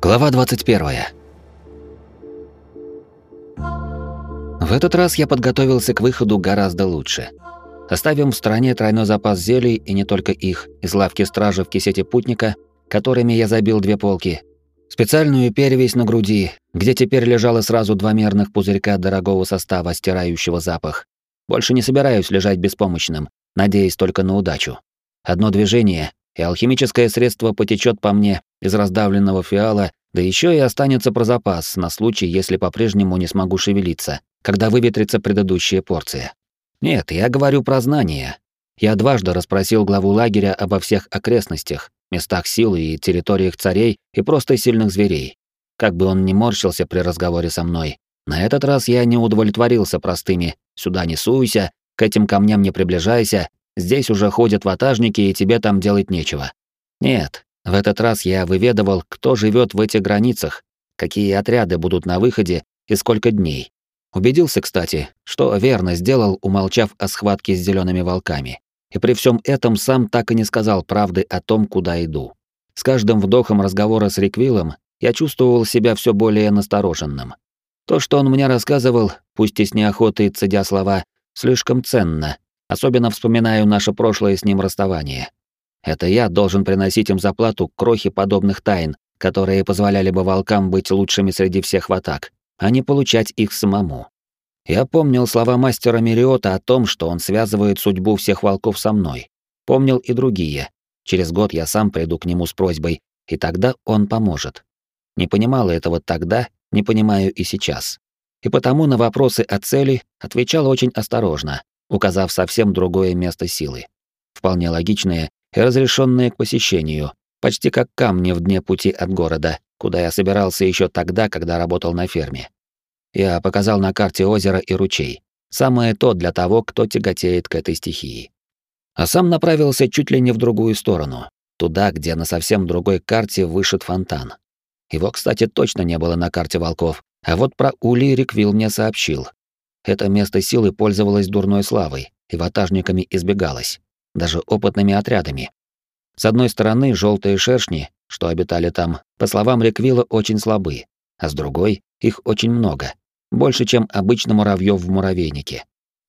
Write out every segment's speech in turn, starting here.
Глава 21. В этот раз я подготовился к выходу гораздо лучше. Оставим в стороне тройной запас зелий и не только их, из лавки стражи в кисете путника, которыми я забил две полки, специальную перевесь на груди, где теперь лежало сразу два мерных пузырька дорогого состава, стирающего запах. Больше не собираюсь лежать беспомощным, надеясь только на удачу. Одно движение, и алхимическое средство потечет по мне из раздавленного фиала, да еще и останется про запас на случай, если по-прежнему не смогу шевелиться, когда выветрится предыдущая порция. Нет, я говорю про знания. Я дважды расспросил главу лагеря обо всех окрестностях, местах силы и территориях царей и просто сильных зверей. Как бы он ни морщился при разговоре со мной, на этот раз я не удовлетворился простыми «сюда не суйся», «к этим камням не приближайся», Здесь уже ходят ватажники, и тебе там делать нечего. Нет, в этот раз я выведывал, кто живет в этих границах, какие отряды будут на выходе и сколько дней. Убедился, кстати, что верно сделал, умолчав о схватке с зелеными волками. И при всем этом сам так и не сказал правды о том, куда иду. С каждым вдохом разговора с Риквиллом я чувствовал себя все более настороженным. То, что он мне рассказывал, пусть и с неохотой цедя слова, слишком ценно, Особенно вспоминаю наше прошлое с ним расставание. Это я должен приносить им заплату крохи подобных тайн, которые позволяли бы волкам быть лучшими среди всех в атак, а не получать их самому. Я помнил слова мастера Мериота о том, что он связывает судьбу всех волков со мной. Помнил и другие. Через год я сам приду к нему с просьбой, и тогда он поможет. Не понимал этого тогда, не понимаю и сейчас. И потому на вопросы о цели отвечал очень осторожно, указав совсем другое место силы. Вполне логичное и разрешенное к посещению, почти как камни в дне пути от города, куда я собирался еще тогда, когда работал на ферме. Я показал на карте озеро и ручей. Самое то для того, кто тяготеет к этой стихии. А сам направился чуть ли не в другую сторону, туда, где на совсем другой карте вышит фонтан. Его, кстати, точно не было на карте волков, а вот про Ули Риквилл мне сообщил, это место силы пользовалось дурной славой и ватажниками избегалось, даже опытными отрядами. С одной стороны, желтые шершни, что обитали там, по словам Реквилла, очень слабы, а с другой, их очень много, больше, чем обычно муравьев в муравейнике.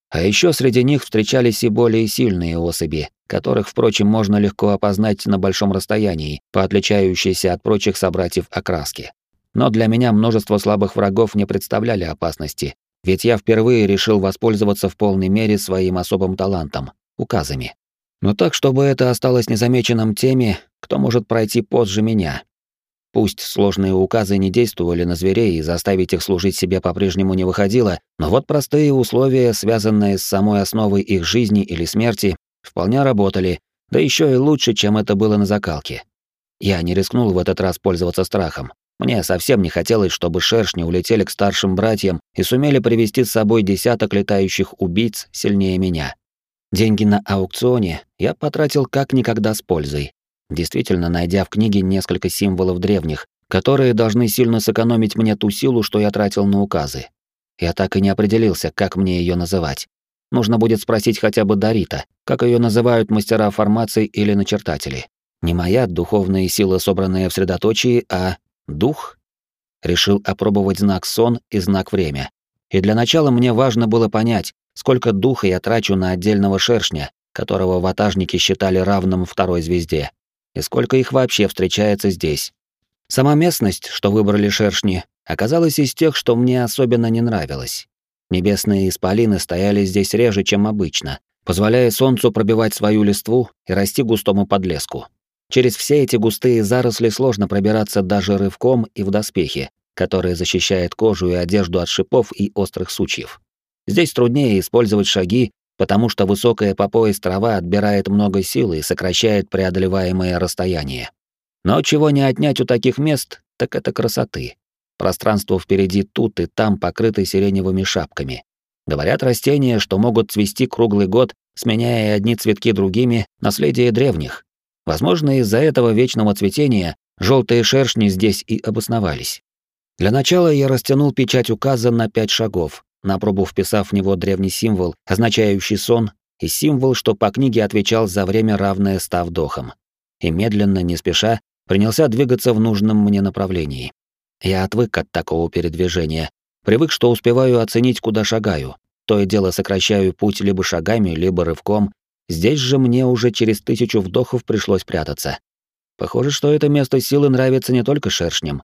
А еще среди них встречались и более сильные особи, которых, впрочем, можно легко опознать на большом расстоянии, по отличающейся от прочих собратьев окраске. Но для меня множество слабых врагов не представляли опасности, ведь я впервые решил воспользоваться в полной мере своим особым талантом — указами. Но так, чтобы это осталось незамеченным теми, кто может пройти позже меня. Пусть сложные указы не действовали на зверей и заставить их служить себе по-прежнему не выходило, но вот простые условия, связанные с самой основой их жизни или смерти, вполне работали, да еще и лучше, чем это было на закалке. Я не рискнул в этот раз пользоваться страхом. Мне совсем не хотелось, чтобы шершни улетели к старшим братьям и сумели привести с собой десяток летающих убийц сильнее меня. Деньги на аукционе я потратил как никогда с пользой, действительно найдя в книге несколько символов древних, которые должны сильно сэкономить мне ту силу, что я тратил на указы. Я так и не определился, как мне ее называть. Нужно будет спросить хотя бы Дарита, как ее называют мастера формации или начертатели. Не моя духовная сила, собранная в средоточии, а Дух? Решил опробовать знак сон и знак время. И для начала мне важно было понять, сколько духа я трачу на отдельного шершня, которого ватажники считали равным второй звезде, и сколько их вообще встречается здесь. Сама местность, что выбрали шершни, оказалась из тех, что мне особенно не нравилось. Небесные исполины стояли здесь реже, чем обычно, позволяя солнцу пробивать свою листву и расти густому подлеску. Через все эти густые заросли сложно пробираться даже рывком и в доспехе, который защищает кожу и одежду от шипов и острых сучьев. Здесь труднее использовать шаги, потому что высокая по пояс трава отбирает много силы и сокращает преодолеваемое расстояние. Но чего не отнять у таких мест, так это красоты. Пространство впереди тут и там покрыто сиреневыми шапками. Говорят растения, что могут цвести круглый год, сменяя одни цветки другими, наследие древних. Возможно, из-за этого вечного цветения желтые шершни здесь и обосновались. Для начала я растянул печать указа на пять шагов, на пробу вписав в него древний символ, означающий сон, и символ, что по книге отвечал за время, равное ста вдохам. И медленно, не спеша, принялся двигаться в нужном мне направлении. Я отвык от такого передвижения, привык, что успеваю оценить, куда шагаю. То и дело сокращаю путь либо шагами, либо рывком. Здесь же мне уже через тысячу вдохов пришлось прятаться. Похоже, что это место силы нравится не только шершням.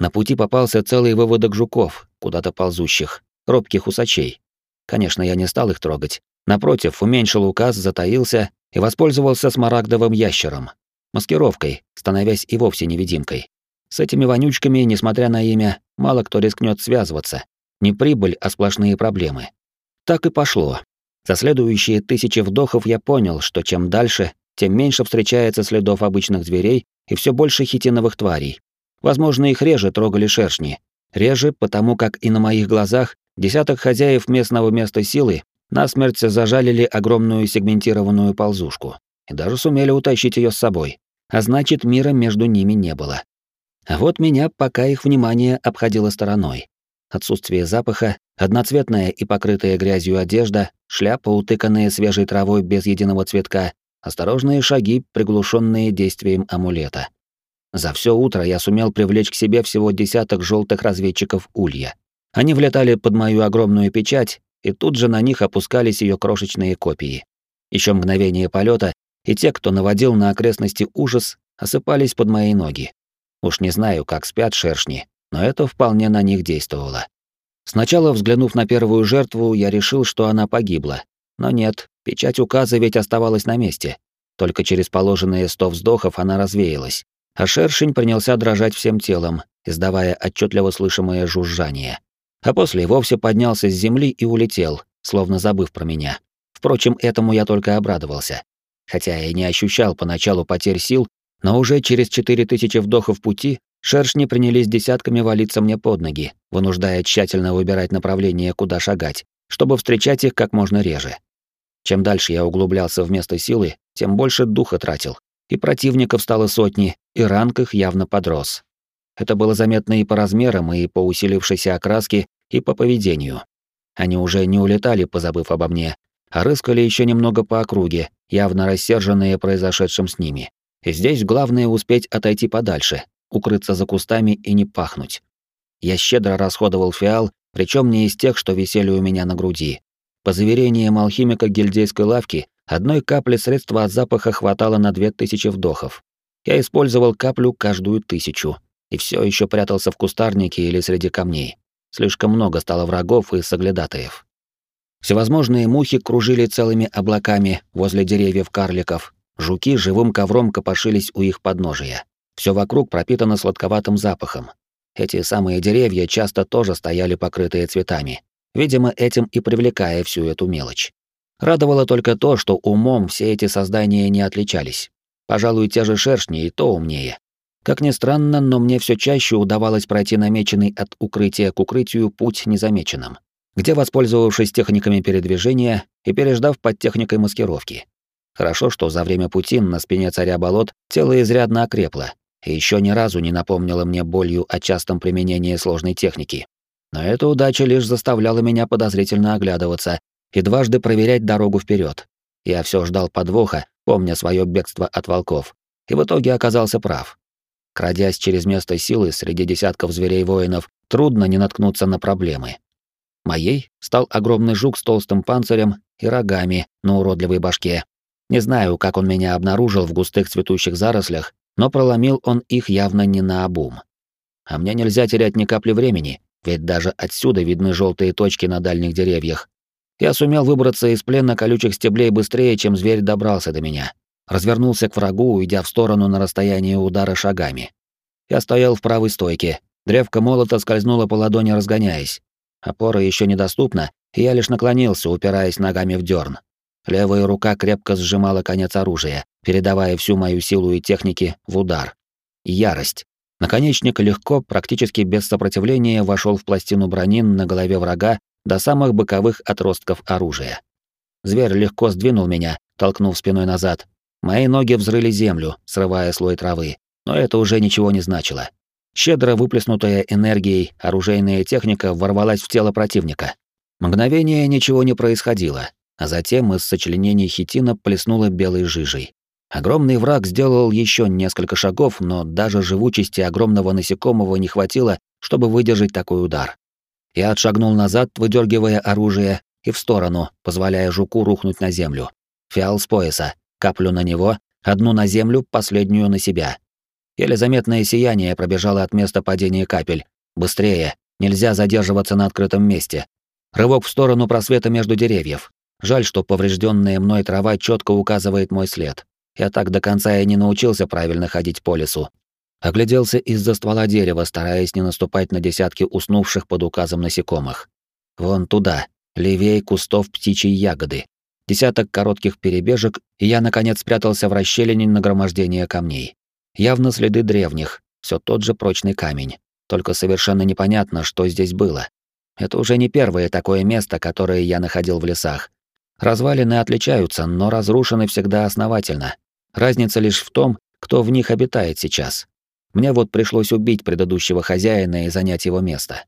На пути попался целый выводок жуков, куда-то ползущих, робких усачей. Конечно, я не стал их трогать. Напротив, уменьшил указ, затаился и воспользовался смарагдовым ящером. Маскировкой, становясь и вовсе невидимкой. С этими вонючками, несмотря на имя, мало кто рискнет связываться. Не прибыль, а сплошные проблемы. Так и пошло. За следующие тысячи вдохов я понял, что чем дальше, тем меньше встречается следов обычных зверей и все больше хитиновых тварей. Возможно, их реже трогали шершни. Реже, потому как и на моих глазах десяток хозяев местного места силы насмерть зажалили огромную сегментированную ползушку и даже сумели утащить ее с собой. А значит, мира между ними не было. А вот меня пока их внимание обходило стороной. Отсутствие запаха, одноцветная и покрытая грязью одежда, шляпа, утыканная свежей травой без единого цветка, осторожные шаги, приглушенные действием амулета. За все утро я сумел привлечь к себе всего десяток желтых разведчиков улья. Они влетали под мою огромную печать, и тут же на них опускались ее крошечные копии. Еще мгновение полета, и те, кто наводил на окрестности ужас, осыпались под мои ноги. Уж не знаю, как спят шершни, но это вполне на них действовало. Сначала, взглянув на первую жертву, я решил, что она погибла. Но нет, печать указа ведь оставалась на месте. Только через положенные сто вздохов она развеялась, а шершень принялся дрожать всем телом, издавая отчетливо слышимое жужжание. А после вовсе поднялся с земли и улетел, словно забыв про меня. Впрочем, этому я только обрадовался. Хотя и не ощущал поначалу потерь сил, но уже через четыре тысячи вдохов пути шершни принялись десятками валиться мне под ноги, вынуждая тщательно выбирать направление, куда шагать, чтобы встречать их как можно реже. Чем дальше я углублялся в место силы, тем больше духа тратил. И противников стало сотни, и ранг их явно подрос. Это было заметно и по размерам, и по усилившейся окраске, и по поведению. Они уже не улетали, позабыв обо мне, а рыскали еще немного по округе, явно рассерженные произошедшим с ними. И здесь главное успеть отойти подальше, укрыться за кустами и не пахнуть. Я щедро расходовал фиал, причем не из тех, что висели у меня на груди. По заверениям алхимика гильдейской лавки, одной капли средства от запаха хватало на две тысячи вдохов. Я использовал каплю каждую тысячу, и все еще прятался в кустарнике или среди камней. Слишком много стало врагов и соглядатаев. Всевозможные мухи кружили целыми облаками возле деревьев карликов, жуки живым ковром копошились у их подножия. Все вокруг пропитано сладковатым запахом. Эти самые деревья часто тоже стояли покрытые цветами, видимо, этим и привлекая всю эту мелочь. Радовало только то, что умом все эти создания не отличались. Пожалуй, те же шершни и то умнее. Как ни странно, но мне все чаще удавалось пройти намеченный от укрытия к укрытию путь незамеченным, где, воспользовавшись техниками передвижения и переждав под техникой маскировки. Хорошо, что за время пути на спине царя болот тело изрядно окрепло, и еще ни разу не напомнило мне болью о частом применении сложной техники. Но эта удача лишь заставляла меня подозрительно оглядываться и дважды проверять дорогу вперед. Я все ждал подвоха, помня свое бегство от волков, и в итоге оказался прав. Крадясь через место силы среди десятков зверей-воинов, трудно не наткнуться на проблемы. Моей стал огромный жук с толстым панцирем и рогами на уродливой башке. Не знаю, как он меня обнаружил в густых цветущих зарослях, но проломил он их явно не на обум. А мне нельзя терять ни капли времени, ведь даже отсюда видны желтые точки на дальних деревьях. Я сумел выбраться из плена колючих стеблей быстрее, чем зверь добрался до меня. Развернулся к врагу, уйдя в сторону на расстояние удара шагами. Я стоял в правой стойке. Древко молота скользнуло по ладони, разгоняясь. Опора еще недоступна, и я лишь наклонился, упираясь ногами в дерн. Левая рука крепко сжимала конец оружия, передавая всю мою силу и техники в удар. Ярость. Наконечник легко, практически без сопротивления, вошел в пластину брони на голове врага до самых боковых отростков оружия. Зверь легко сдвинул меня, толкнув спиной назад. Мои ноги взрыли землю, срывая слой травы, но это уже ничего не значило. Щедро выплеснутая энергией оружейная техника ворвалась в тело противника. Мгновение ничего не происходило, а затем из сочленений хитина плеснуло белой жижей. Огромный враг сделал еще несколько шагов, но даже живучести огромного насекомого не хватило, чтобы выдержать такой удар. Я отшагнул назад, выдергивая оружие, и в сторону, позволяя жуку рухнуть на землю. Фиал с пояса, каплю на него, одну на землю, последнюю на себя. Еле заметное сияние пробежало от места падения капель. Быстрее, нельзя задерживаться на открытом месте. Рывок в сторону просвета между деревьев. Жаль, что поврежденная мной трава четко указывает мой след. Я так до конца и не научился правильно ходить по лесу. Огляделся из-за ствола дерева, стараясь не наступать на десятки уснувших под указом насекомых. Вон туда, левее кустов птичьей ягоды. Десяток коротких перебежек, и я, наконец, спрятался в расщелине нагромождения камней. Явно следы древних, все тот же прочный камень. Только совершенно непонятно, что здесь было. Это уже не первое такое место, которое я находил в лесах. Развалины отличаются, но разрушены всегда основательно. Разница лишь в том, кто в них обитает сейчас. Мне вот пришлось убить предыдущего хозяина и занять его место.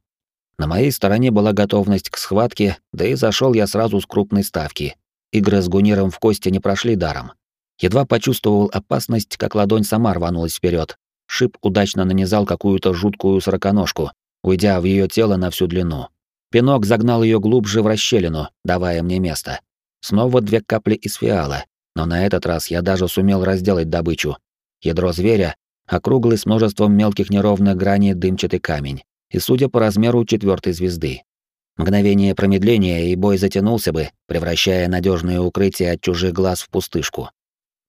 На моей стороне была готовность к схватке, да и зашел я сразу с крупной ставки. Игры с гуниром в кости не прошли даром. Едва почувствовал опасность, как ладонь сама рванулась вперед. Шип удачно нанизал какую-то жуткую сороконожку, уйдя в ее тело на всю длину. Пинок загнал ее глубже в расщелину, давая мне место. Снова две капли из фиала, но на этот раз я даже сумел разделать добычу. Ядро зверя округлый с множеством мелких неровных граней дымчатый камень, и, судя по размеру, четвертой звезды. Мгновение промедления, и бой затянулся бы, превращая надежное укрытие от чужих глаз в пустышку.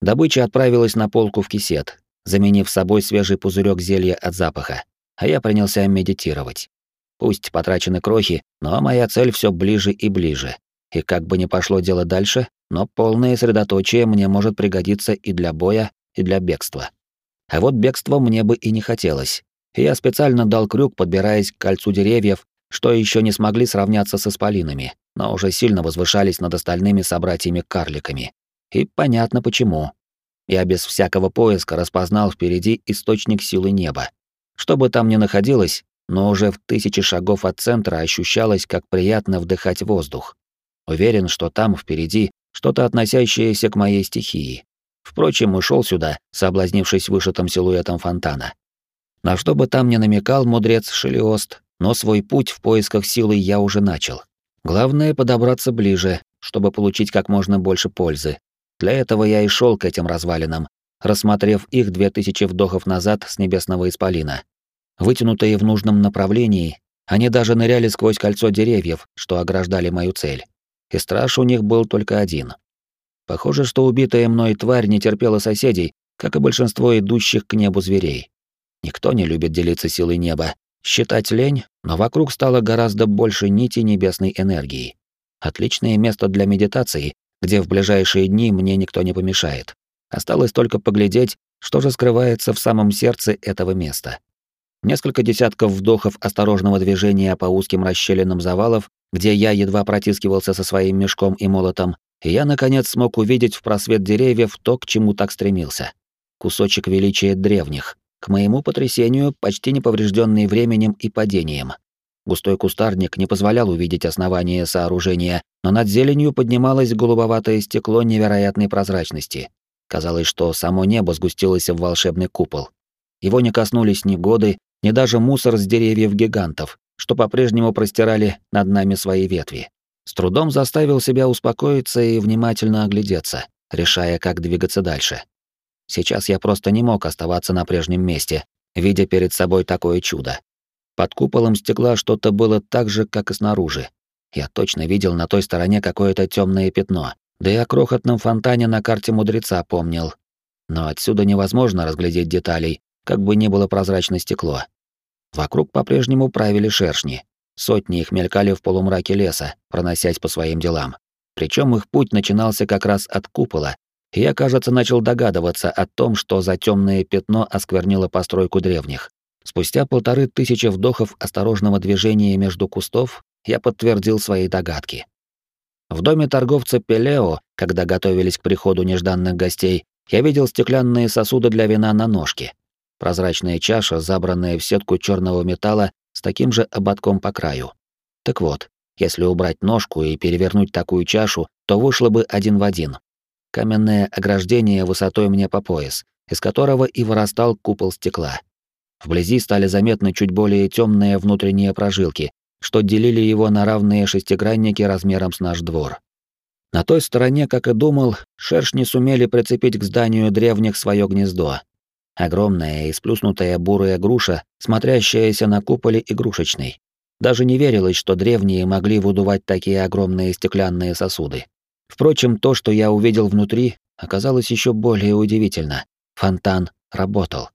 Добыча отправилась на полку в кисет, заменив собой свежий пузырек зелья от запаха, а я принялся медитировать. Пусть потрачены крохи, но моя цель все ближе и ближе. И как бы ни пошло дело дальше, но полное средоточие мне может пригодиться и для боя, и для бегства. А вот бегства мне бы и не хотелось. я специально дал крюк, подбираясь к кольцу деревьев, что еще не смогли сравняться с исполинами, но уже сильно возвышались над остальными собратьями-карликами. И понятно почему. Я без всякого поиска распознал впереди источник силы неба. Что бы там ни находилось, но уже в тысячи шагов от центра ощущалось, как приятно вдыхать воздух. Уверен, что там впереди что-то относящееся к моей стихии. Впрочем, ушел сюда, соблазнившись вышитым силуэтом фонтана. На что бы там ни намекал мудрец Шелиост, но свой путь в поисках силы я уже начал. Главное — подобраться ближе, чтобы получить как можно больше пользы. Для этого я и шел к этим развалинам, рассмотрев их две тысячи вдохов назад с небесного исполина. Вытянутые в нужном направлении, они даже ныряли сквозь кольцо деревьев, что ограждали мою цель. И страж у них был только один. Похоже, что убитая мной тварь не терпела соседей, как и большинство идущих к небу зверей. Никто не любит делиться силой неба. Считать лень, но вокруг стало гораздо больше нити небесной энергии. Отличное место для медитации, где в ближайшие дни мне никто не помешает. Осталось только поглядеть, что же скрывается в самом сердце этого места. Несколько десятков вдохов осторожного движения по узким расщелинам завалов, где я едва протискивался со своим мешком и молотом, и я, наконец, смог увидеть в просвет деревьев то, к чему так стремился. Кусочек величия древних, к моему потрясению, почти не поврежденный временем и падением. Густой кустарник не позволял увидеть основание сооружения, но над зеленью поднималось голубоватое стекло невероятной прозрачности. Казалось, что само небо сгустилось в волшебный купол. Его не коснулись ни годы, ни даже мусор с деревьев гигантов, что по-прежнему простирали над нами свои ветви. С трудом заставил себя успокоиться и внимательно оглядеться, решая, как двигаться дальше. Сейчас я просто не мог оставаться на прежнем месте, видя перед собой такое чудо. Под куполом стекла что-то было так же, как и снаружи. Я точно видел на той стороне какое-то темное пятно, да и о крохотном фонтане на карте мудреца помнил. Но отсюда невозможно разглядеть деталей, как бы не было прозрачное стекло. Вокруг по-прежнему правили шершни, Сотни их мелькали в полумраке леса, проносясь по своим делам. Причем их путь начинался как раз от купола, и я, кажется, начал догадываться о том, что за темное пятно осквернило постройку древних. Спустя полторы тысячи вдохов осторожного движения между кустов я подтвердил свои догадки. В доме торговца Пелео, когда готовились к приходу нежданных гостей, я видел стеклянные сосуды для вина на ножке. Прозрачная чаша, забранная в сетку черного металла с таким же ободком по краю. Так вот, если убрать ножку и перевернуть такую чашу, то вышло бы один в один. каменное ограждение высотой мне по пояс, из которого и вырастал купол стекла. Вблизи стали заметны чуть более темные внутренние прожилки, что делили его на равные шестигранники размером с наш двор. На той стороне, как и думал, шершни сумели прицепить к зданию древних свое гнездо. Огромная и сплюснутая бурая груша, смотрящаяся на куполе игрушечной. Даже не верилось, что древние могли выдувать такие огромные стеклянные сосуды. Впрочем, то, что я увидел внутри, оказалось еще более удивительно. Фонтан работал.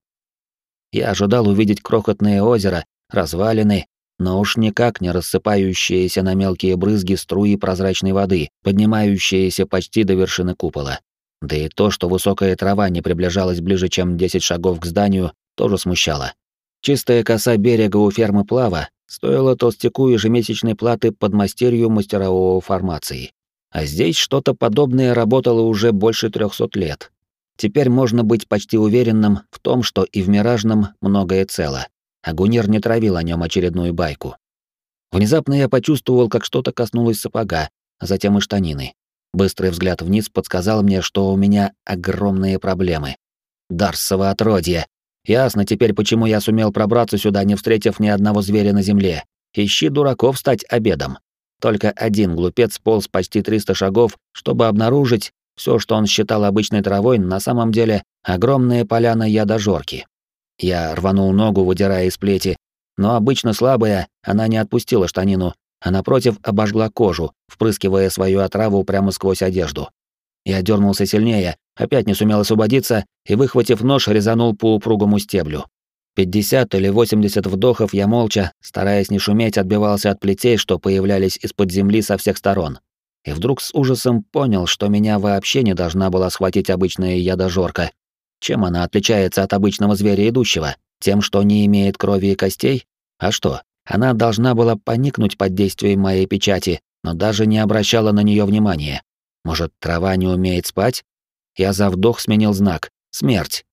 Я ожидал увидеть крохотное озеро, развалины, но уж никак не рассыпающиеся на мелкие брызги струи прозрачной воды, поднимающиеся почти до вершины купола. Да и то, что высокая трава не приближалась ближе, чем 10 шагов к зданию, тоже смущало. Чистая коса берега у фермы Плава стоила толстяку ежемесячной платы под мастерью мастерового формации. А здесь что-то подобное работало уже больше 300 лет. Теперь можно быть почти уверенным в том, что и в Миражном многое цело а не травил о нем очередную байку. Внезапно я почувствовал, как что-то коснулось сапога, а затем и штанины. Быстрый взгляд вниз подсказал мне, что у меня огромные проблемы. Дарсово отродье. Ясно теперь, почему я сумел пробраться сюда, не встретив ни одного зверя на земле. Ищи дураков стать обедом. Только один глупец полз почти 300 шагов, чтобы обнаружить все, что он считал обычной травой, на самом деле огромная поляна ядожорки. Я рванул ногу, выдирая из плети, но обычно слабая, она не отпустила штанину, а напротив обожгла кожу, впрыскивая свою отраву прямо сквозь одежду. Я дернулся сильнее, опять не сумел освободиться и, выхватив нож, резанул по упругому стеблю. 50 или 80 вдохов я молча, стараясь не шуметь, отбивался от плетей, что появлялись из-под земли со всех сторон. И вдруг с ужасом понял, что меня вообще не должна была схватить обычная ядожорка, чем она отличается от обычного зверя идущего? Тем, что не имеет крови и костей? А что? Она должна была поникнуть под действием моей печати, но даже не обращала на нее внимания. Может, трава не умеет спать? Я за вдох сменил знак. Смерть.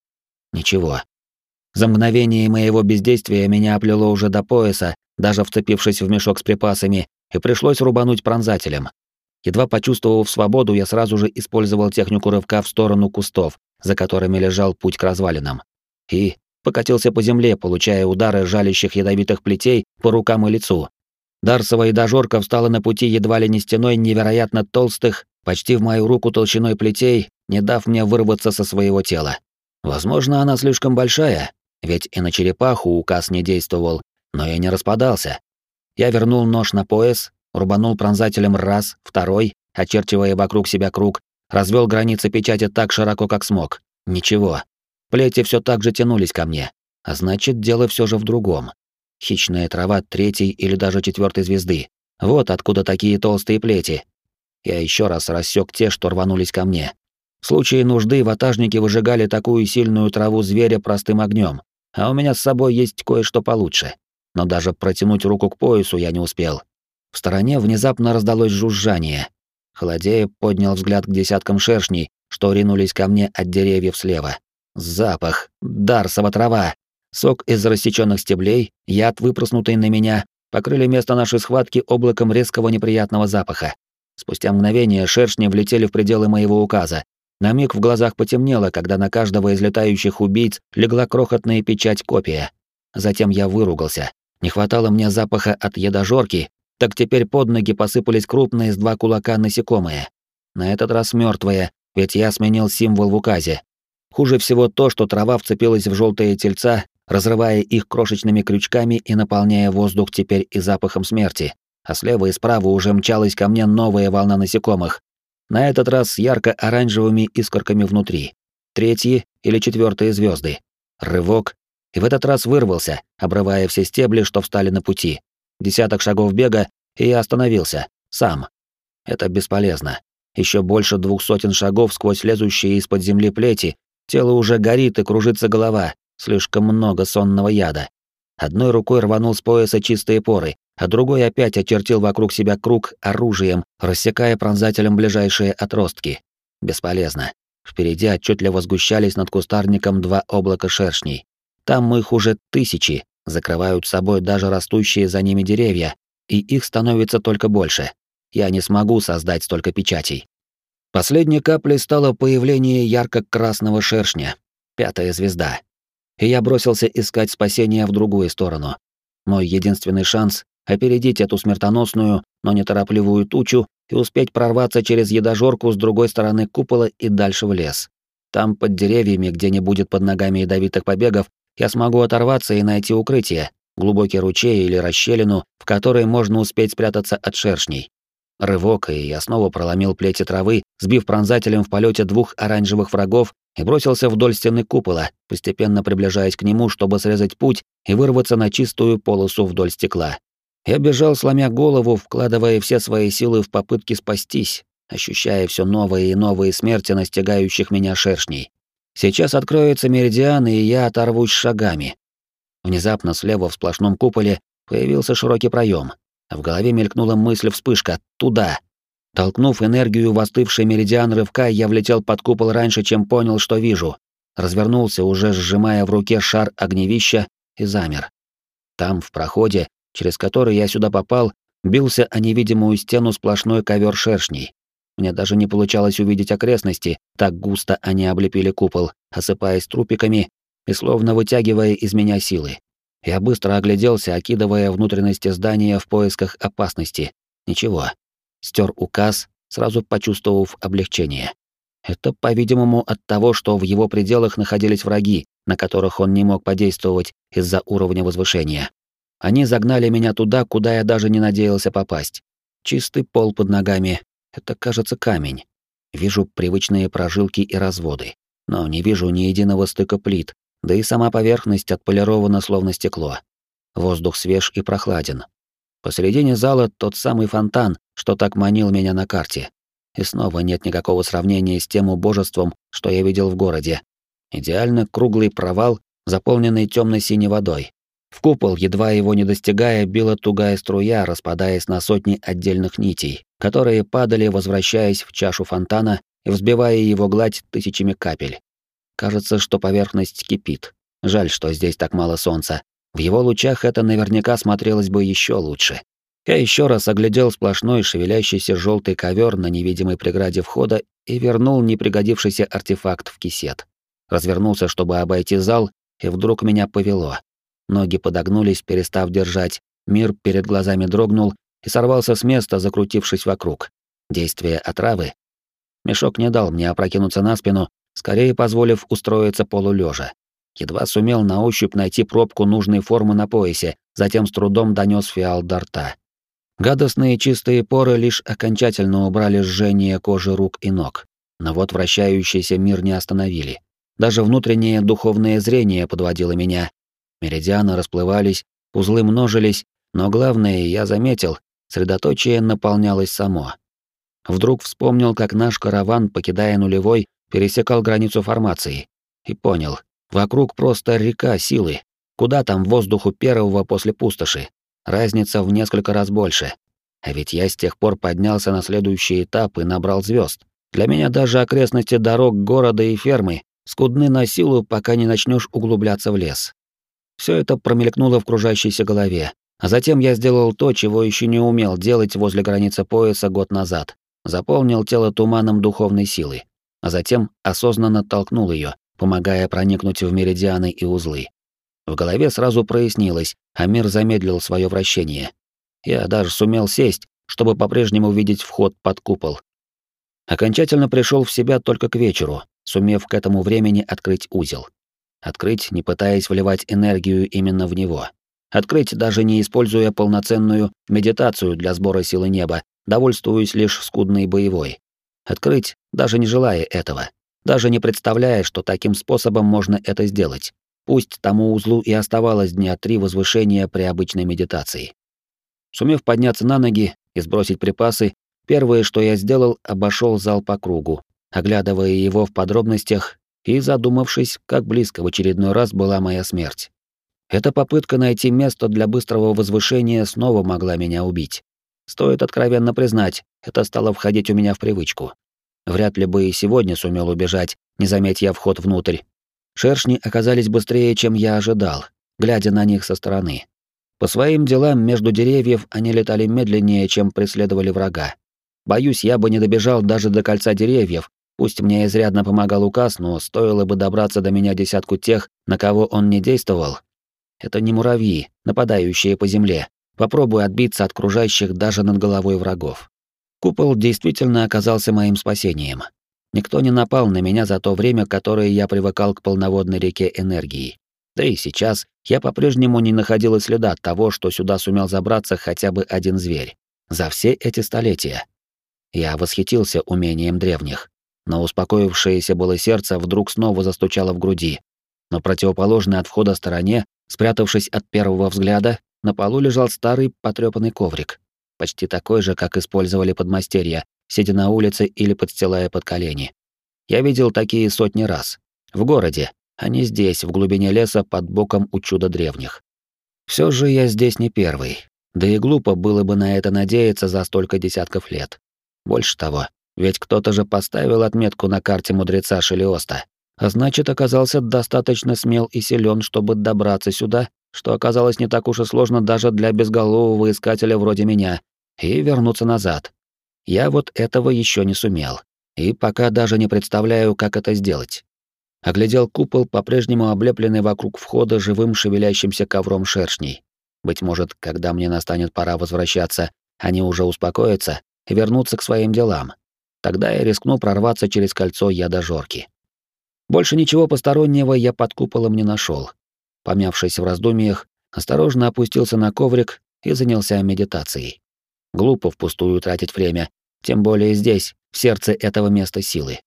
Ничего. За мгновение моего бездействия меня оплело уже до пояса, даже вцепившись в мешок с припасами, и пришлось рубануть пронзателем. Едва почувствовав свободу, я сразу же использовал технику рывка в сторону кустов, за которыми лежал путь к развалинам. И покатился по земле, получая удары жалящих ядовитых плетей по рукам и лицу. Дарсова и дожорка встала на пути едва ли не стеной невероятно толстых, почти в мою руку толщиной плетей, не дав мне вырваться со своего тела. Возможно, она слишком большая, ведь и на черепаху указ не действовал, но и не распадался. Я вернул нож на пояс, рубанул пронзателем раз, второй, очерчивая вокруг себя круг, развел границы печати так широко, как смог. Ничего. Плети все так же тянулись ко мне. А значит, дело все же в другом. Хищная трава третьей или даже четвертой звезды. Вот откуда такие толстые плети. Я еще раз рассек те, что рванулись ко мне. В случае нужды ватажники выжигали такую сильную траву зверя простым огнем, а у меня с собой есть кое-что получше. Но даже протянуть руку к поясу я не успел. В стороне внезапно раздалось жужжание, Холодея поднял взгляд к десяткам шершней, что ринулись ко мне от деревьев слева. Запах, дарсова трава, сок из рассеченных стеблей, яд, выпрыснутый на меня, покрыли место нашей схватки облаком резкого неприятного запаха. Спустя мгновение шершни влетели в пределы моего указа. На миг в глазах потемнело, когда на каждого из летающих убийц легла крохотная печать копия. Затем я выругался. Не хватало мне запаха от едожорки, так теперь под ноги посыпались крупные с два кулака насекомые. На этот раз мертвые, ведь я сменил символ в указе. Хуже всего то, что трава вцепилась в желтые тельца, разрывая их крошечными крючками и наполняя воздух теперь и запахом смерти. А слева и справа уже мчалась ко мне новая волна насекомых. На этот раз с ярко-оранжевыми искорками внутри. Третьи или четвертые звезды. Рывок. И в этот раз вырвался, обрывая все стебли, что встали на пути. Десяток шагов бега, и я остановился. Сам. Это бесполезно. Еще больше двух сотен шагов сквозь лезущие из-под земли плети. Тело уже горит и кружится голова. Слишком много сонного яда. Одной рукой рванул с пояса чистые поры, а другой опять очертил вокруг себя круг оружием, рассекая пронзателем ближайшие отростки. Бесполезно. Впереди отчетливо сгущались над кустарником два облака шершней. Там их уже тысячи, закрывают собой даже растущие за ними деревья, и их становится только больше. Я не смогу создать столько печатей. Последней каплей стало появление ярко-красного шершня, пятая звезда. И я бросился искать спасения в другую сторону. Мой единственный шанс — опередить эту смертоносную, но неторопливую тучу и успеть прорваться через едожорку с другой стороны купола и дальше в лес. Там, под деревьями, где не будет под ногами ядовитых побегов, я смогу оторваться и найти укрытие, глубокий ручей или расщелину, в которой можно успеть спрятаться от шершней. Рывок, и я снова проломил плети травы, сбив пронзателем в полете двух оранжевых врагов и бросился вдоль стены купола, постепенно приближаясь к нему, чтобы срезать путь и вырваться на чистую полосу вдоль стекла. Я бежал, сломя голову, вкладывая все свои силы в попытки спастись, ощущая все новые и новые смерти настигающих меня шершней. Сейчас откроется меридиан, и я оторвусь шагами. Внезапно слева в сплошном куполе появился широкий проем. В голове мелькнула мысль вспышка «туда». Толкнув энергию в остывший меридиан рывка, я влетел под купол раньше, чем понял, что вижу. Развернулся, уже сжимая в руке шар огневища, и замер. Там, в проходе, через который я сюда попал, бился о невидимую стену сплошной ковер шершней. Мне даже не получалось увидеть окрестности, так густо они облепили купол, осыпаясь трупиками и словно вытягивая из меня силы. Я быстро огляделся, окидывая внутренности здания в поисках опасности. Ничего. Стер указ, сразу почувствовав облегчение. Это, по-видимому, от того, что в его пределах находились враги, на которых он не мог подействовать из-за уровня возвышения. Они загнали меня туда, куда я даже не надеялся попасть. Чистый пол под ногами, это, кажется, камень. Вижу привычные прожилки и разводы, но не вижу ни единого стыка плит, да и сама поверхность отполирована словно стекло. Воздух свеж и прохладен. Посередине зала тот самый фонтан, что так манил меня на карте. И снова нет никакого сравнения с тем убожеством, что я видел в городе. Идеально круглый провал, заполненный темно-синей водой. В купол, едва его не достигая, била тугая струя, распадаясь на сотни отдельных нитей, которые падали, возвращаясь в чашу фонтана и взбивая его гладь тысячами капель. Кажется, что поверхность кипит. Жаль, что здесь так мало солнца. В его лучах это наверняка смотрелось бы еще лучше. Я еще раз оглядел сплошной шевелящийся желтый ковер на невидимой преграде входа и вернул непригодившийся артефакт в кисет. Развернулся, чтобы обойти зал, и вдруг меня повело. Ноги подогнулись, перестав держать, мир перед глазами дрогнул и сорвался с места, закрутившись вокруг. Действие отравы. Мешок не дал мне опрокинуться на спину, скорее позволив устроиться полулежа. Едва сумел на ощупь найти пробку нужной формы на поясе, затем с трудом донес фиал до рта. Гадостные чистые поры лишь окончательно убрали жжение кожи рук и ног. Но вот вращающийся мир не остановили. Даже внутреннее духовное зрение подводило меня, Меридианы расплывались, узлы множились, но главное, я заметил, средоточие наполнялось само. Вдруг вспомнил, как наш караван, покидая нулевой, пересекал границу формации. И понял, вокруг просто река силы. Куда там воздуху первого после пустоши? Разница в несколько раз больше. А ведь я с тех пор поднялся на следующий этап и набрал звезд. Для меня даже окрестности дорог города и фермы скудны на силу, пока не начнешь углубляться в лес. Все это промелькнуло в кружащейся голове. А затем я сделал то, чего еще не умел делать возле границы пояса год назад. Заполнил тело туманом духовной силы. А затем осознанно толкнул ее, помогая проникнуть в меридианы и узлы. В голове сразу прояснилось, а мир замедлил свое вращение. Я даже сумел сесть, чтобы по-прежнему видеть вход под купол. Окончательно пришел в себя только к вечеру, сумев к этому времени открыть узел. Открыть, не пытаясь вливать энергию именно в него. Открыть, даже не используя полноценную медитацию для сбора силы неба, довольствуясь лишь скудной боевой. Открыть, даже не желая этого. Даже не представляя, что таким способом можно это сделать. Пусть тому узлу и оставалось дня три возвышения при обычной медитации. Сумев подняться на ноги и сбросить припасы, первое, что я сделал, обошел зал по кругу, оглядывая его в подробностях и задумавшись, как близко в очередной раз была моя смерть. Эта попытка найти место для быстрого возвышения снова могла меня убить. Стоит откровенно признать, это стало входить у меня в привычку. Вряд ли бы и сегодня сумел убежать, не заметь я вход внутрь. Шершни оказались быстрее, чем я ожидал, глядя на них со стороны. По своим делам между деревьев они летали медленнее, чем преследовали врага. Боюсь, я бы не добежал даже до кольца деревьев, пусть мне изрядно помогал указ, но стоило бы добраться до меня десятку тех, на кого он не действовал. Это не муравьи, нападающие по земле. Попробуй отбиться от окружающих даже над головой врагов. Купол действительно оказался моим спасением. Никто не напал на меня за то время, которое я привыкал к полноводной реке энергии. Да и сейчас я по-прежнему не находил и следа того, что сюда сумел забраться хотя бы один зверь. За все эти столетия. Я восхитился умением древних. Но успокоившееся было сердце вдруг снова застучало в груди. Но противоположной от входа стороне, спрятавшись от первого взгляда, на полу лежал старый потрёпанный коврик. Почти такой же, как использовали подмастерья, сидя на улице или подстилая под колени. Я видел такие сотни раз. В городе, а не здесь, в глубине леса, под боком у чуда древних. Все же я здесь не первый. Да и глупо было бы на это надеяться за столько десятков лет. Больше того, ведь кто-то же поставил отметку на карте мудреца Шелиоста. А значит, оказался достаточно смел и силен, чтобы добраться сюда, что оказалось не так уж и сложно даже для безголового искателя вроде меня, и вернуться назад. Я вот этого еще не сумел. И пока даже не представляю, как это сделать. Оглядел купол, по-прежнему облепленный вокруг входа живым шевелящимся ковром шершней. Быть может, когда мне настанет пора возвращаться, они уже успокоятся и вернутся к своим делам. Тогда я рискну прорваться через кольцо яда Жорки. Больше ничего постороннего я под куполом не нашел. Помявшись в раздумьях, осторожно опустился на коврик и занялся медитацией. Глупо впустую тратить время, тем более здесь, в сердце этого места силы.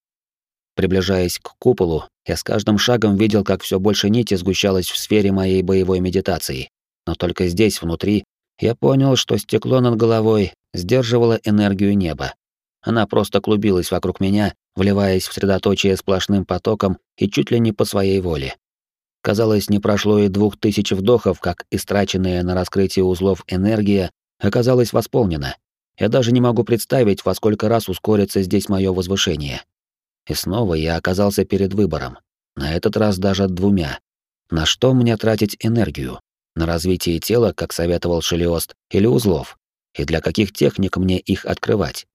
Приближаясь к куполу, я с каждым шагом видел, как все больше нити сгущалось в сфере моей боевой медитации. Но только здесь, внутри, я понял, что стекло над головой сдерживало энергию неба. Она просто клубилась вокруг меня, вливаясь в средоточие сплошным потоком и чуть ли не по своей воле. Казалось, не прошло и двух тысяч вдохов, как истраченная на раскрытие узлов энергия оказалась восполнена. Я даже не могу представить, во сколько раз ускорится здесь мое возвышение. И снова я оказался перед выбором. На этот раз даже двумя. На что мне тратить энергию? На развитие тела, как советовал Шелиост, или узлов? И для каких техник мне их открывать?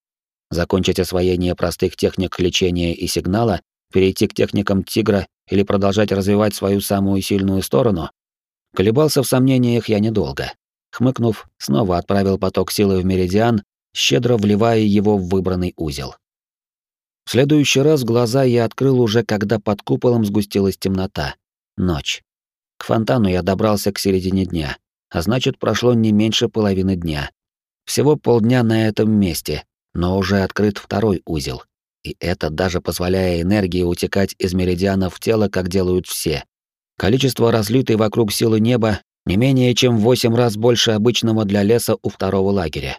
Закончить освоение простых техник лечения и сигнала, перейти к техникам тигра или продолжать развивать свою самую сильную сторону? Колебался в сомнениях я недолго. Хмыкнув, снова отправил поток силы в меридиан, щедро вливая его в выбранный узел. В следующий раз глаза я открыл уже, когда под куполом сгустилась темнота. Ночь. К фонтану я добрался к середине дня, а значит, прошло не меньше половины дня. Всего полдня на этом месте, но уже открыт второй узел. И это даже позволяя энергии утекать из меридианов в тело, как делают все. Количество разлитой вокруг силы неба не менее чем в восемь раз больше обычного для леса у второго лагеря.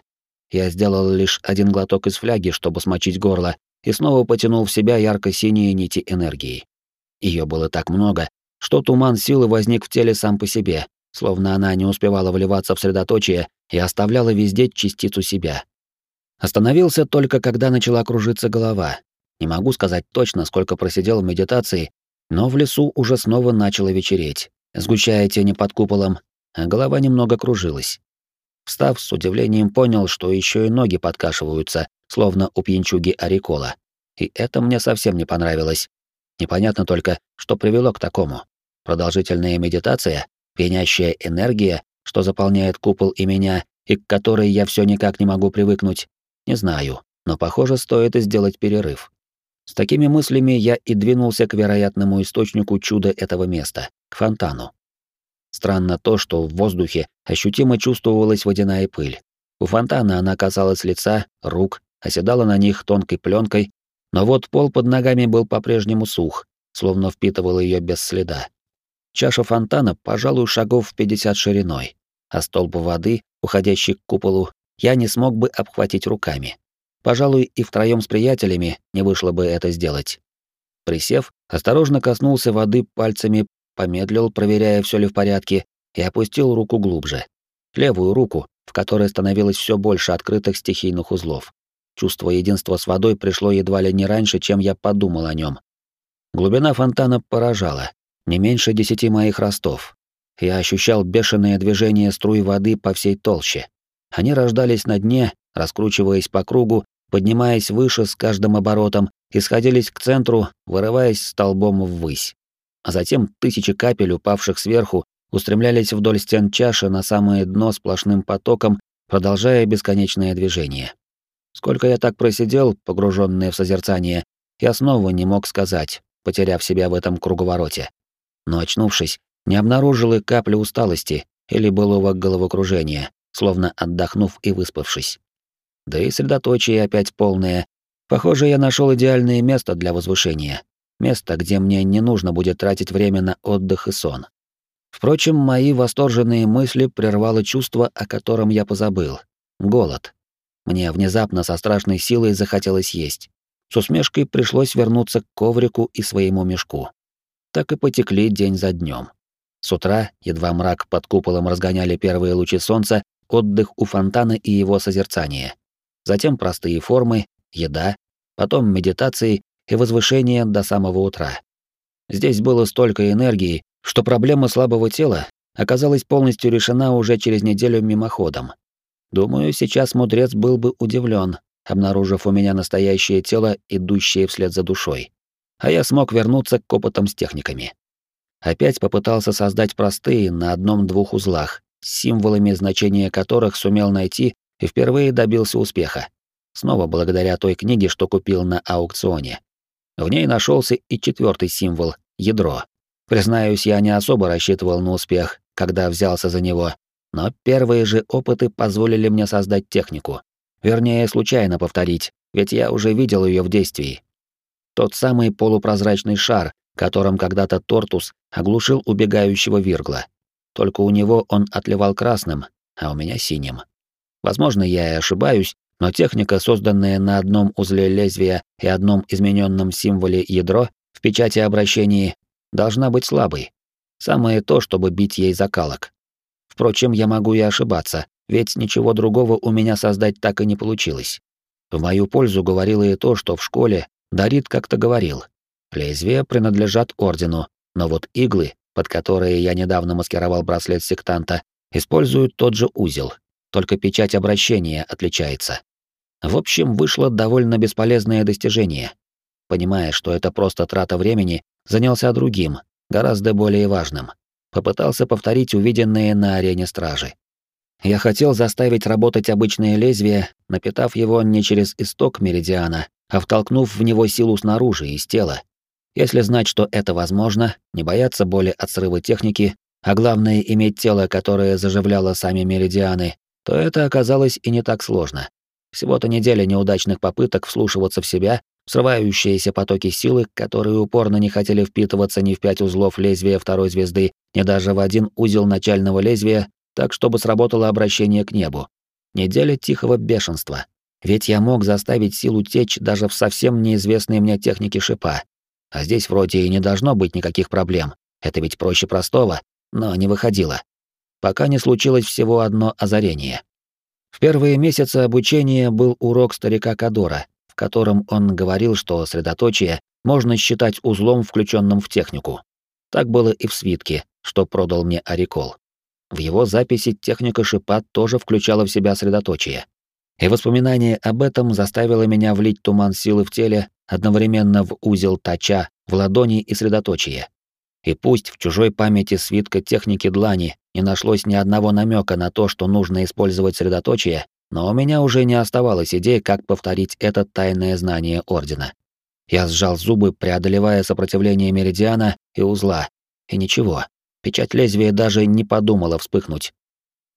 Я сделал лишь один глоток из фляги, чтобы смочить горло, и снова потянул в себя ярко-синие нити энергии. Ее было так много, что туман силы возник в теле сам по себе, словно она не успевала вливаться в средоточие и оставляла везде частицу себя. Остановился только когда начала кружиться голова. Не могу сказать точно, сколько просидел в медитации, но в лесу уже снова начало вечереть, сгущая тени под куполом, а голова немного кружилась. Встав, с удивлением понял, что еще и ноги подкашиваются, словно у пьянчуги Арикола. И это мне совсем не понравилось. Непонятно только, что привело к такому. Продолжительная медитация, пьянящая энергия, что заполняет купол и меня, и к которой я все никак не могу привыкнуть. Не знаю, но, похоже, стоит сделать перерыв. С такими мыслями я и двинулся к вероятному источнику чуда этого места, к фонтану. Странно то, что в воздухе ощутимо чувствовалась водяная пыль. У фонтана она касалась лица, рук, оседала на них тонкой пленкой, но вот пол под ногами был по-прежнему сух, словно впитывал ее без следа. Чаша фонтана, пожалуй, шагов в 50 шириной, а столб воды, уходящий к куполу, я не смог бы обхватить руками. Пожалуй, и втроем с приятелями не вышло бы это сделать. Присев, осторожно коснулся воды пальцами, помедлил, проверяя, все ли в порядке, и опустил руку глубже. Левую руку, в которой становилось все больше открытых стихийных узлов. Чувство единства с водой пришло едва ли не раньше, чем я подумал о нем. Глубина фонтана поражала, не меньше десяти моих ростов. Я ощущал бешеное движение струй воды по всей толще. Они рождались на дне, раскручиваясь по кругу, поднимаясь выше с каждым оборотом, и сходились к центру, вырываясь столбом ввысь. А затем тысячи капель, упавших сверху, устремлялись вдоль стен чаши на самое дно сплошным потоком, продолжая бесконечное движение. Сколько я так просидел, погруженный в созерцание, я снова не мог сказать, потеряв себя в этом круговороте. Но очнувшись, не обнаружил и капли усталости или былого головокружения, словно отдохнув и выспавшись. Да и средоточие опять полное. Похоже, я нашел идеальное место для возвышения. Место, где мне не нужно будет тратить время на отдых и сон. Впрочем, мои восторженные мысли прервало чувство, о котором я позабыл. Голод. Мне внезапно со страшной силой захотелось есть. С усмешкой пришлось вернуться к коврику и своему мешку. Так и потекли день за днем. С утра, едва мрак под куполом разгоняли первые лучи солнца, отдых у фонтана и его созерцание. Затем простые формы, еда, потом медитации и возвышение до самого утра. Здесь было столько энергии, что проблема слабого тела оказалась полностью решена уже через неделю мимоходом. Думаю, сейчас мудрец был бы удивлен, обнаружив у меня настоящее тело, идущее вслед за душой. А я смог вернуться к опытам с техниками. Опять попытался создать простые на одном-двух узлах, символами значения которых сумел найти и впервые добился успеха. Снова благодаря той книге, что купил на аукционе. В ней нашелся и четвертый символ — ядро. Признаюсь, я не особо рассчитывал на успех, когда взялся за него, но первые же опыты позволили мне создать технику, Вернее, случайно повторить, ведь я уже видел ее в действии. Тот самый полупрозрачный шар, которым когда-то Тортус оглушил убегающего Виргла. Только у него он отливал красным, а у меня синим. Возможно, я и ошибаюсь, но техника, созданная на одном узле лезвия и одном измененном символе ядро в печати обращений, должна быть слабой. Самое то, чтобы бить ей закалок. Впрочем, я могу и ошибаться, ведь ничего другого у меня создать так и не получилось. В мою пользу говорило и то, что в школе Дарит как-то говорил. Лезвия принадлежат ордену, но вот иглы, под которые я недавно маскировал браслет сектанта, используют тот же узел, только печать обращения отличается. В общем, вышло довольно бесполезное достижение. Понимая, что это просто трата времени, занялся другим, гораздо более важным. Попытался повторить увиденное на арене стражи. Я хотел заставить работать обычное лезвие, напитав его не через исток меридиана, а втолкнув в него силу снаружи, из тела. Если знать, что это возможно, не бояться боли от срыва техники, а главное иметь тело, которое заживляло сами меридианы, то это оказалось и не так сложно. Всего-то неделя неудачных попыток вслушиваться в себя, срывающиеся потоки силы, которые упорно не хотели впитываться ни в пять узлов лезвия второй звезды, ни даже в один узел начального лезвия, так чтобы сработало обращение к небу. Неделя тихого бешенства. Ведь я мог заставить силу течь даже в совсем неизвестной мне технике шипа. А здесь вроде и не должно быть никаких проблем. Это ведь проще простого, но не выходило. Пока не случилось всего одно озарение. В первые месяцы обучения был урок старика Кадора, в котором он говорил, что средоточие можно считать узлом, включенным в технику. Так было и в свитке, что продал мне Арикол. В его записи техника шипа тоже включала в себя средоточие. И воспоминание об этом заставило меня влить туман силы в теле одновременно в узел тача, в ладони и средоточие. И пусть в чужой памяти свитка техники длани не нашлось ни одного намека на то, что нужно использовать средоточие, но у меня уже не оставалось идей, как повторить это тайное знание Ордена. Я сжал зубы, преодолевая сопротивление Меридиана и узла. И ничего. Печать лезвия даже не подумала вспыхнуть.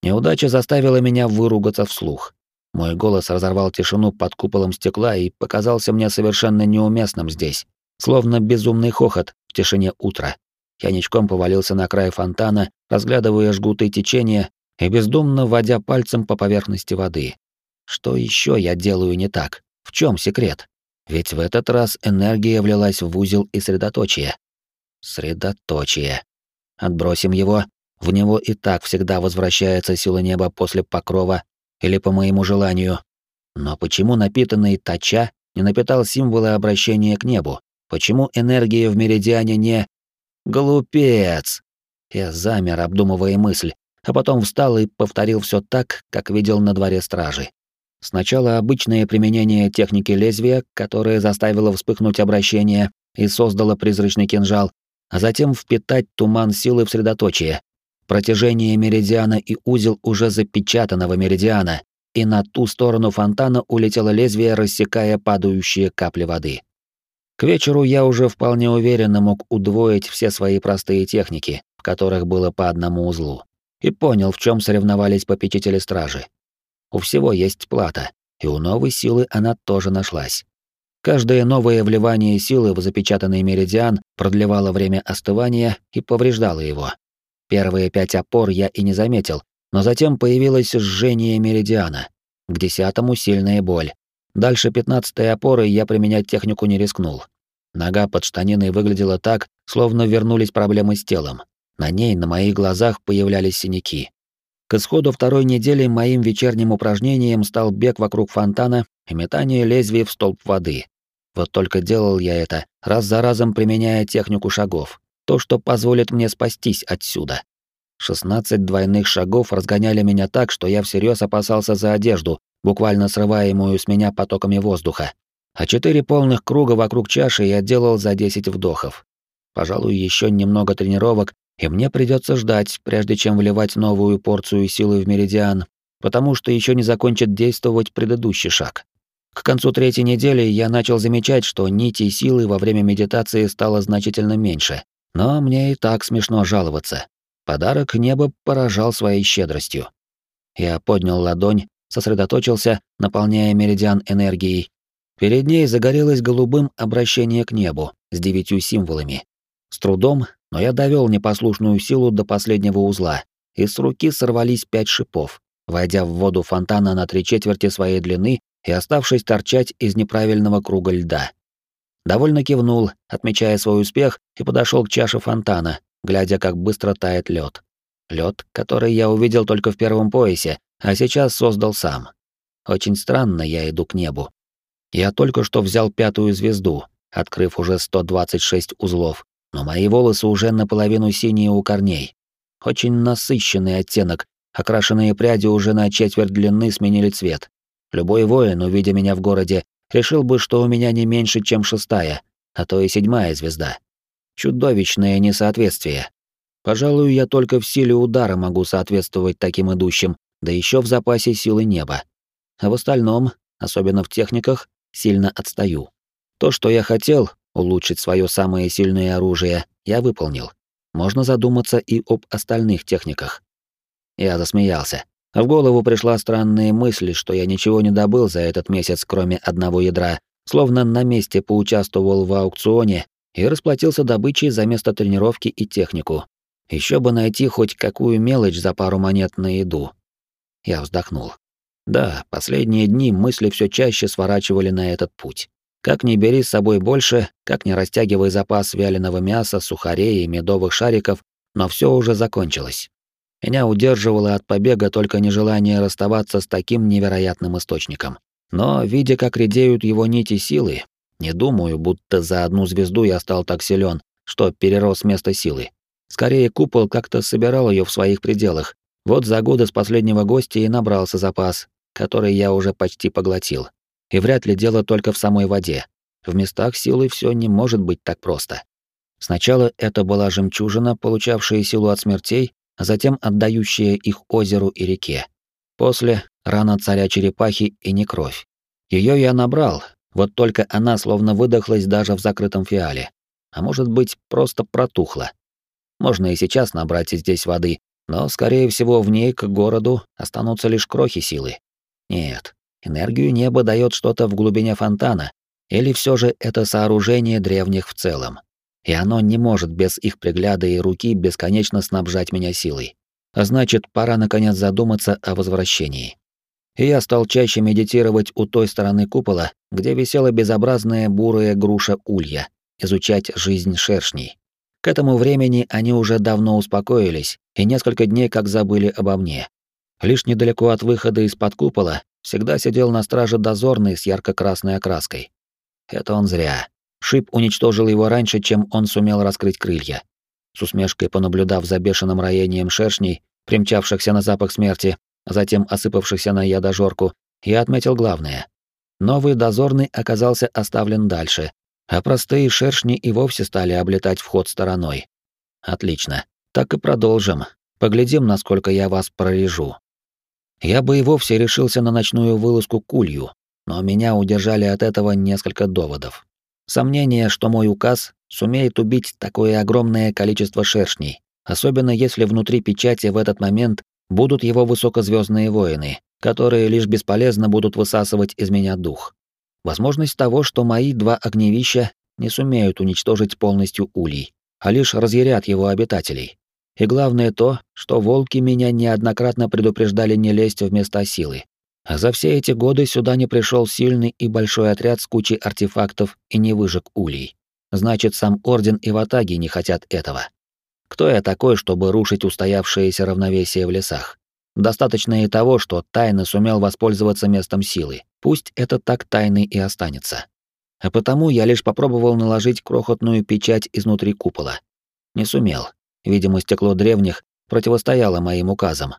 Неудача заставила меня выругаться вслух. Мой голос разорвал тишину под куполом стекла и показался мне совершенно неуместным здесь, словно безумный хохот в тишине утра. Я ничком повалился на край фонтана, разглядывая жгуты течения и бездумно водя пальцем по поверхности воды. Что еще я делаю не так? В чем секрет? Ведь в этот раз энергия влилась в узел и средоточие. Средоточие. Отбросим его, в него и так всегда возвращается сила неба после покрова или по моему желанию. Но почему напитанный Тача не напитал символы обращения к небу? Почему энергия в меридиане не... Глупец! Я замер, обдумывая мысль, а потом встал и повторил все так, как видел на дворе стражи. Сначала обычное применение техники лезвия, которое заставило вспыхнуть обращение и создало призрачный кинжал, а затем впитать туман силы в средоточие. Протяжение меридиана и узел уже запечатанного меридиана, и на ту сторону фонтана улетело лезвие, рассекая падающие капли воды. К вечеру я уже вполне уверенно мог удвоить все свои простые техники, в которых было по одному узлу, и понял, в чем соревновались попечители стражи. У всего есть плата, и у новой силы она тоже нашлась. Каждое новое вливание силы в запечатанный меридиан продлевало время остывания и повреждало его. Первые пять опор я и не заметил, но затем появилось жжение меридиана. К десятому сильная боль. Дальше пятнадцатой опоры я применять технику не рискнул. Нога под штаниной выглядела так, словно вернулись проблемы с телом. На ней на моих глазах появлялись синяки. К исходу второй недели моим вечерним упражнением стал бег вокруг фонтана и метание лезвий в столб воды. Вот только делал я это, раз за разом применяя технику шагов, то, что позволит мне спастись отсюда. 16 двойных шагов разгоняли меня так, что я всерьез опасался за одежду, буквально срываемую с меня потоками воздуха. А четыре полных круга вокруг чаши я делал за 10 вдохов. Пожалуй, еще немного тренировок, и мне придется ждать, прежде чем вливать новую порцию силы в меридиан, потому что еще не закончит действовать предыдущий шаг. К концу третьей недели я начал замечать, что нити силы во время медитации стало значительно меньше, но мне и так смешно жаловаться. Подарок неба поражал своей щедростью. Я поднял ладонь, сосредоточился, наполняя меридиан энергией. Перед ней загорелось голубым обращение к небу с девятью символами. С трудом, но я довел непослушную силу до последнего узла, и с руки сорвались пять шипов, войдя в воду фонтана на три четверти своей длины и оставшись торчать из неправильного круга льда. Довольно кивнул, отмечая свой успех, и подошел к чаше фонтана, глядя, как быстро тает лед. Лед, который я увидел только в первом поясе, а сейчас создал сам. Очень странно я иду к небу. Я только что взял пятую звезду, открыв уже 126 узлов, но мои волосы уже наполовину синие у корней. Очень насыщенный оттенок, окрашенные пряди уже на четверть длины сменили цвет. Любой воин, увидя меня в городе, решил бы, что у меня не меньше, чем шестая, а то и седьмая звезда. Чудовищное несоответствие. Пожалуй, я только в силе удара могу соответствовать таким идущим, да еще в запасе силы неба. А в остальном, особенно в техниках, сильно отстаю. То, что я хотел, улучшить свое самое сильное оружие, я выполнил. Можно задуматься и об остальных техниках. Я засмеялся. В голову пришла странная мысль, что я ничего не добыл за этот месяц, кроме одного ядра, словно на месте поучаствовал в аукционе и расплатился добычей за место тренировки и технику. Еще бы найти хоть какую мелочь за пару монет на еду. Я вздохнул. Да, последние дни мысли все чаще сворачивали на этот путь. Как ни бери с собой больше, как ни растягивай запас вяленого мяса, сухарей и медовых шариков, но все уже закончилось. Меня удерживало от побега только нежелание расставаться с таким невероятным источником. Но, видя, как редеют его нити силы, не думаю, будто за одну звезду я стал так силен, что перерос место силы. Скорее, купол как-то собирал ее в своих пределах. Вот за годы с последнего гостя и набрался запас, который я уже почти поглотил. И вряд ли дело только в самой воде. В местах силы все не может быть так просто. Сначала это была жемчужина, получавшая силу от смертей, а затем отдающая их озеру и реке. После — рана царя черепахи и не кровь. Ее я набрал, вот только она словно выдохлась даже в закрытом фиале. А может быть, просто протухла. Можно и сейчас набрать здесь воды, но, скорее всего, в ней к городу останутся лишь крохи силы. Нет, Энергию неба дает что-то в глубине фонтана, или все же это сооружение древних в целом. И оно не может без их пригляда и руки бесконечно снабжать меня силой. А значит, пора наконец задуматься о возвращении. И я стал чаще медитировать у той стороны купола, где висела безобразная бурая груша улья, изучать жизнь шершней. К этому времени они уже давно успокоились и несколько дней как забыли обо мне. Лишь недалеко от выхода из-под купола всегда сидел на страже дозорный с ярко-красной окраской. Это он зря. Шип уничтожил его раньше, чем он сумел раскрыть крылья. С усмешкой понаблюдав за бешеным роением шершней, примчавшихся на запах смерти, а затем осыпавшихся на ядожорку, я отметил главное. Новый дозорный оказался оставлен дальше, а простые шершни и вовсе стали облетать вход стороной. Отлично. Так и продолжим. Поглядим, насколько я вас прорежу. Я бы и вовсе решился на ночную вылазку к улью, но меня удержали от этого несколько доводов. Сомнение, что мой указ сумеет убить такое огромное количество шершней, особенно если внутри печати в этот момент будут его высокозвездные воины, которые лишь бесполезно будут высасывать из меня дух. Возможность того, что мои два огневища не сумеют уничтожить полностью улей, а лишь разъярят его обитателей. И главное то, что волки меня неоднократно предупреждали не лезть в места силы. А за все эти годы сюда не пришел сильный и большой отряд с кучей артефактов и не выжег улей. Значит, сам Орден и Ватаги не хотят этого. Кто я такой, чтобы рушить устоявшееся равновесие в лесах? Достаточно и того, что тайно сумел воспользоваться местом силы. Пусть это так тайной и останется. А потому я лишь попробовал наложить крохотную печать изнутри купола. Не сумел. Видимо, стекло древних противостояло моим указам.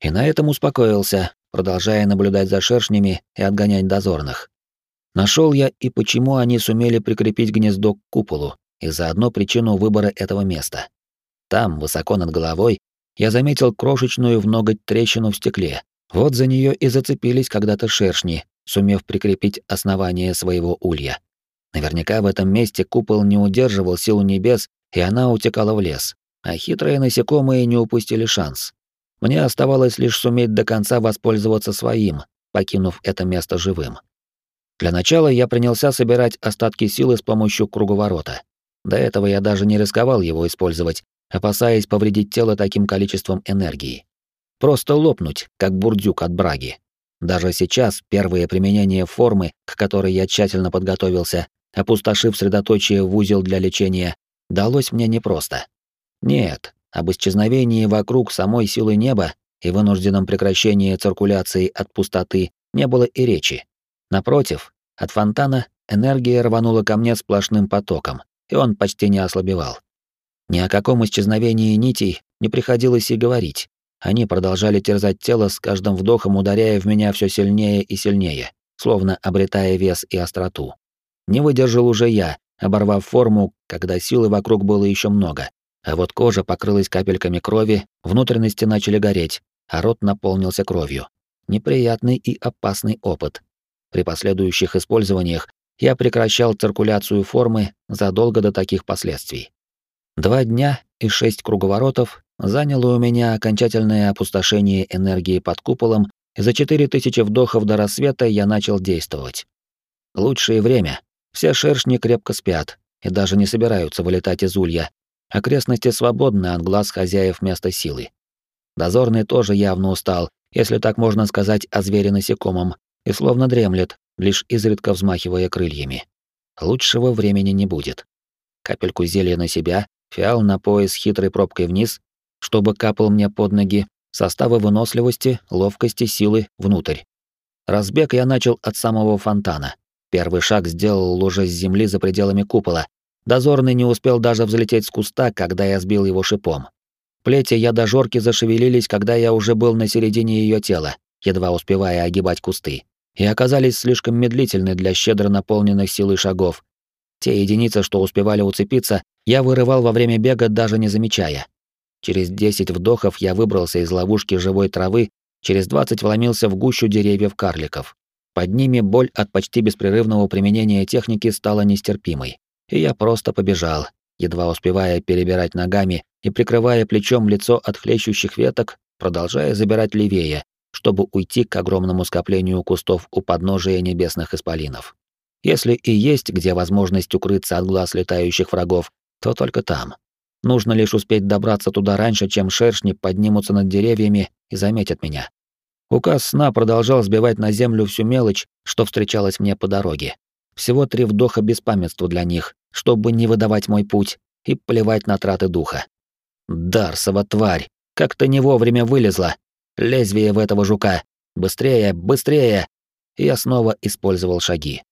И на этом успокоился, продолжая наблюдать за шершнями и отгонять дозорных. Нашел я и почему они сумели прикрепить гнездо к куполу, и заодно причину выбора этого места. Там, высоко над головой, я заметил крошечную в ноготь трещину в стекле. Вот за нее и зацепились когда-то шершни, сумев прикрепить основание своего улья. Наверняка в этом месте купол не удерживал силу небес, и она утекала в лес. А хитрые насекомые не упустили шанс. Мне оставалось лишь суметь до конца воспользоваться своим, покинув это место живым. Для начала я принялся собирать остатки силы с помощью круговорота. До этого я даже не рисковал его использовать, опасаясь повредить тело таким количеством энергии. Просто лопнуть, как бурдюк от браги. Даже сейчас первое применение формы, к которой я тщательно подготовился, опустошив средоточие в узел для лечения, далось мне непросто. Нет, об исчезновении вокруг самой силы неба и вынужденном прекращении циркуляции от пустоты не было и речи. Напротив, от фонтана энергия рванула ко мне сплошным потоком, и он почти не ослабевал. Ни о каком исчезновении нитей не приходилось и говорить. Они продолжали терзать тело с каждым вдохом, ударяя в меня все сильнее и сильнее, словно обретая вес и остроту. Не выдержал уже я, оборвав форму, когда силы вокруг было еще много. А вот кожа покрылась капельками крови, внутренности начали гореть, а рот наполнился кровью. Неприятный и опасный опыт. При последующих использованиях я прекращал циркуляцию формы задолго до таких последствий. Два дня и шесть круговоротов заняло у меня окончательное опустошение энергии под куполом, и за четыре тысячи вдохов до рассвета я начал действовать. Лучшее время. Все шершни крепко спят и даже не собираются вылетать из улья. Окрестности свободны от глаз хозяев места силы. Дозорный тоже явно устал, если так можно сказать о звере-насекомом, и словно дремлет, лишь изредка взмахивая крыльями. Лучшего времени не будет. Капельку зелья на себя фиал на пояс хитрой пробкой вниз, чтобы капал мне под ноги, составы выносливости, ловкости, силы внутрь. Разбег я начал от самого фонтана. Первый шаг сделал уже с земли за пределами купола. Дозорный не успел даже взлететь с куста, когда я сбил его шипом. Плети я до жорки зашевелились, когда я уже был на середине ее тела, едва успевая огибать кусты, и оказались слишком медлительны для щедро наполненных силой шагов. Те единицы, что успевали уцепиться, я вырывал во время бега, даже не замечая. Через 10 вдохов я выбрался из ловушки живой травы, через 20 вломился в гущу деревьев карликов. Под ними боль от почти беспрерывного применения техники стала нестерпимой. И я просто побежал, едва успевая перебирать ногами и прикрывая плечом лицо от хлещущих веток, продолжая забирать левее, чтобы уйти к огромному скоплению кустов у подножия небесных исполинов. Если и есть где возможность укрыться от глаз летающих врагов, то только там. Нужно лишь успеть добраться туда раньше, чем шершни поднимутся над деревьями и заметят меня. Указ сна продолжал сбивать на землю всю мелочь, что встречалось мне по дороге. Всего три вдоха беспамятства для них, чтобы не выдавать мой путь и плевать на траты духа. Дарсова тварь, как ты не вовремя вылезла. Лезвие в этого жука. Быстрее, быстрее. Я снова использовал шаги.